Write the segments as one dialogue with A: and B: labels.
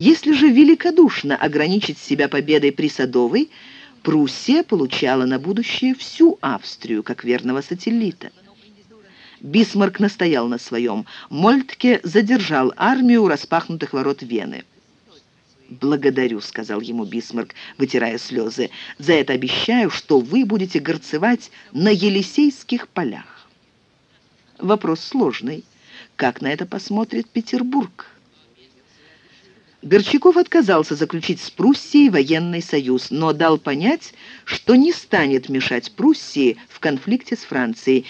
A: Если же великодушно ограничить себя победой при Садовой, Пруссия получала на будущее всю Австрию, как верного сателлита. Бисмарк настоял на своем. Мольтке задержал армию у распахнутых ворот Вены. «Благодарю», — сказал ему Бисмарк, вытирая слезы. «За это обещаю, что вы будете гарцевать на Елисейских полях». Вопрос сложный. Как на это посмотрит Петербург? Горчаков отказался заключить с Пруссией военный союз, но дал понять, что не станет мешать Пруссии в конфликте с Францией.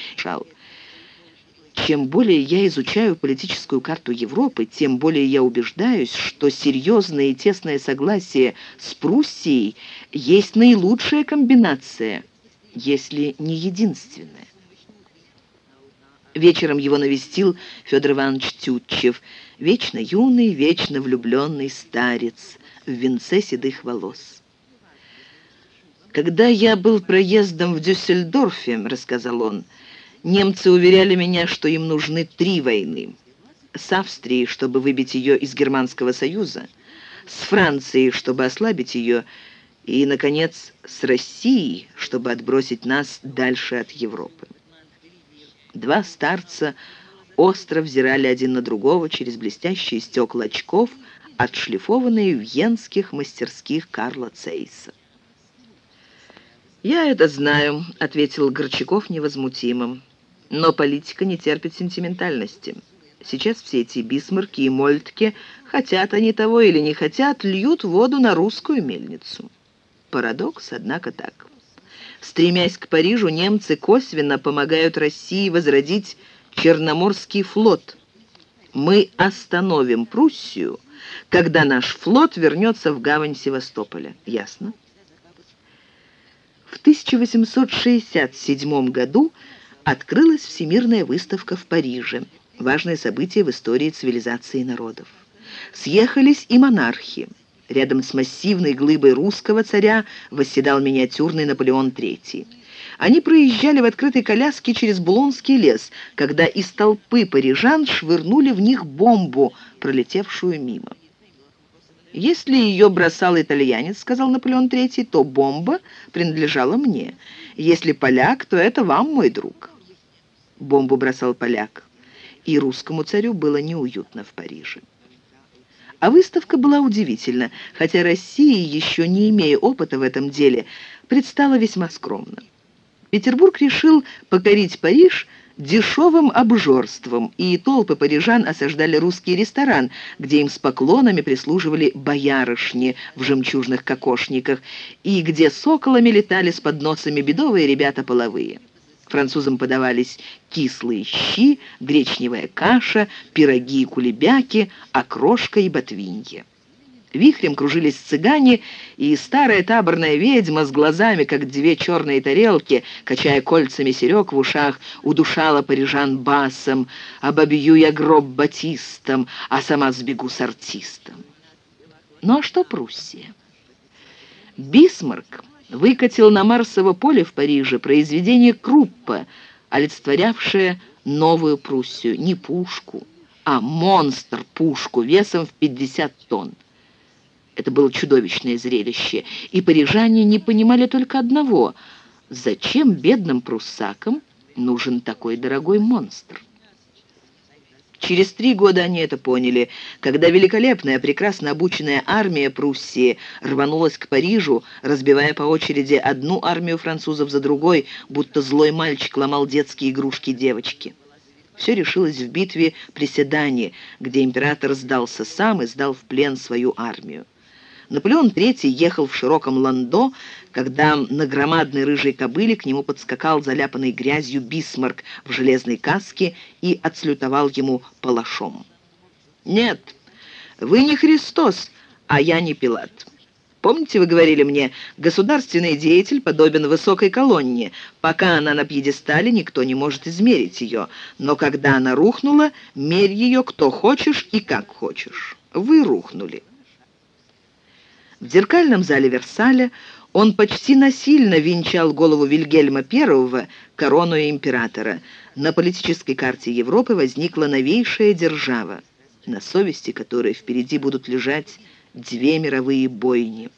A: Чем более я изучаю политическую карту Европы, тем более я убеждаюсь, что серьезное и тесное согласие с Пруссией есть наилучшая комбинация, если не единственная. Вечером его навестил Федор Иванович Тютчев, вечно юный, вечно влюбленный старец в венце седых волос. «Когда я был проездом в Дюссельдорфе, — рассказал он, — немцы уверяли меня, что им нужны три войны. С Австрией, чтобы выбить ее из Германского Союза, с Францией, чтобы ослабить ее, и, наконец, с Россией, чтобы отбросить нас дальше от Европы. Два старца остро взирали один на другого через блестящие стекла очков, отшлифованные в венских мастерских Карла Цейса. «Я это знаю», — ответил Горчаков невозмутимым. «Но политика не терпит сентиментальности. Сейчас все эти бисмарки и мольтки, хотят они того или не хотят, льют воду на русскую мельницу». Парадокс, однако, так. Стремясь к Парижу, немцы косвенно помогают России возродить Черноморский флот. Мы остановим Пруссию, когда наш флот вернется в гавань Севастополя. Ясно? В 1867 году открылась Всемирная выставка в Париже, важное событие в истории цивилизации народов. Съехались и монархи. Рядом с массивной глыбой русского царя восседал миниатюрный Наполеон III. Они проезжали в открытой коляске через Булонский лес, когда из толпы парижан швырнули в них бомбу, пролетевшую мимо. «Если ее бросал итальянец, — сказал Наполеон III, — то бомба принадлежала мне. Если поляк, то это вам, мой друг». Бомбу бросал поляк, и русскому царю было неуютно в Париже. А выставка была удивительна, хотя Россия, еще не имея опыта в этом деле, предстала весьма скромно. Петербург решил покорить Париж дешевым обжорством, и толпы парижан осаждали русский ресторан, где им с поклонами прислуживали боярышни в жемчужных кокошниках, и где соколами летали с подносами бедовые ребята половые. Французам подавались кислые щи, гречневая каша, пироги и кулебяки, окрошка и ботвинье. Вихрем кружились цыгане, и старая таборная ведьма с глазами, как две черные тарелки, качая кольцами серег в ушах, удушала парижан басом «Обобью я гроб батистом, а сама сбегу с артистом». Ну а что Пруссия? Бисмарк выкатил на Марсово поле в Париже произведение Круппа, олицетворявшее новую Пруссию, не пушку, а монстр-пушку весом в 50 тонн. Это было чудовищное зрелище, и парижане не понимали только одного – зачем бедным пруссакам нужен такой дорогой монстр? Через три года они это поняли, когда великолепная, прекрасно обученная армия Пруссии рванулась к Парижу, разбивая по очереди одну армию французов за другой, будто злой мальчик ломал детские игрушки девочки. Все решилось в битве при Седане, где император сдался сам и сдал в плен свою армию. Наполеон III ехал в широком ландо, когда на громадной рыжей кобыле к нему подскакал заляпанный грязью бисмарк в железной каске и отслютовал ему палашом. «Нет, вы не Христос, а я не Пилат. Помните, вы говорили мне, государственный деятель подобен высокой колонне. Пока она на пьедестале, никто не может измерить ее. Но когда она рухнула, мерь ее кто хочешь и как хочешь. Вы рухнули. В зеркальном зале Версаля он почти насильно венчал голову Вильгельма I корону императора. На политической карте Европы возникла новейшая держава, на совести которой впереди будут лежать две мировые бойни.